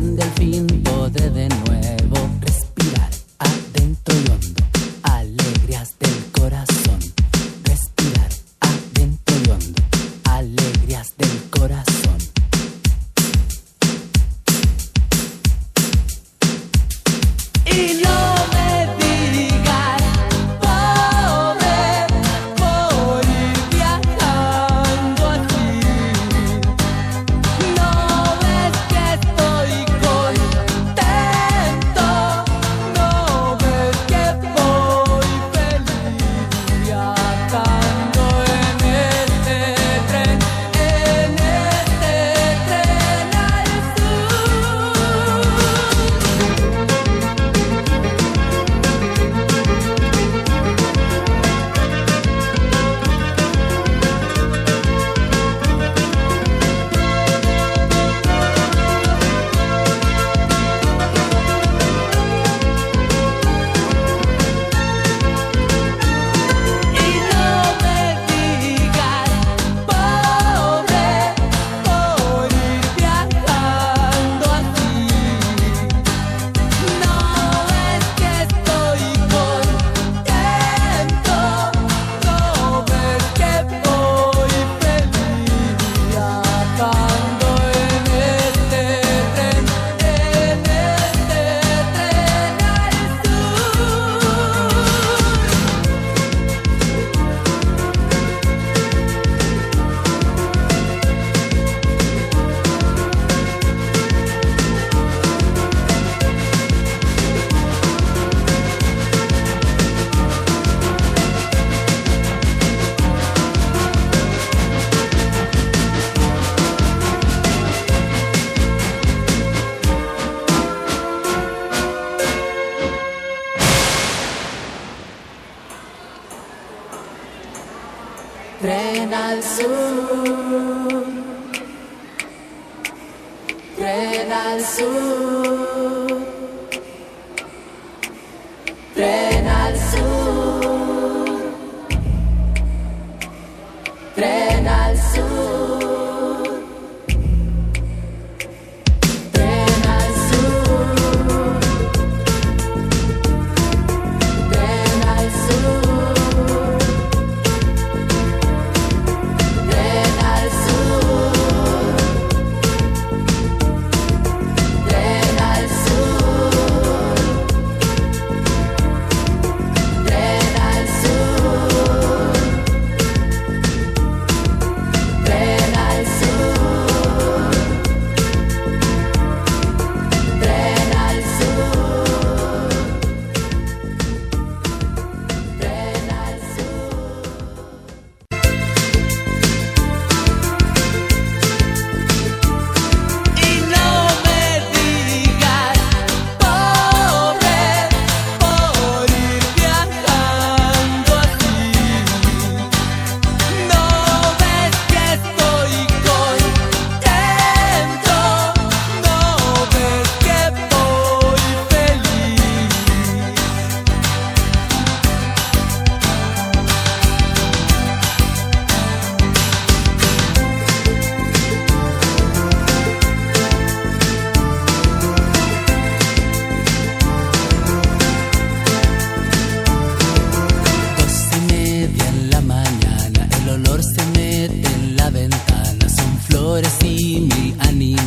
donde al fin podré de nuevo and al sur, tren al sur. to see me, Annie.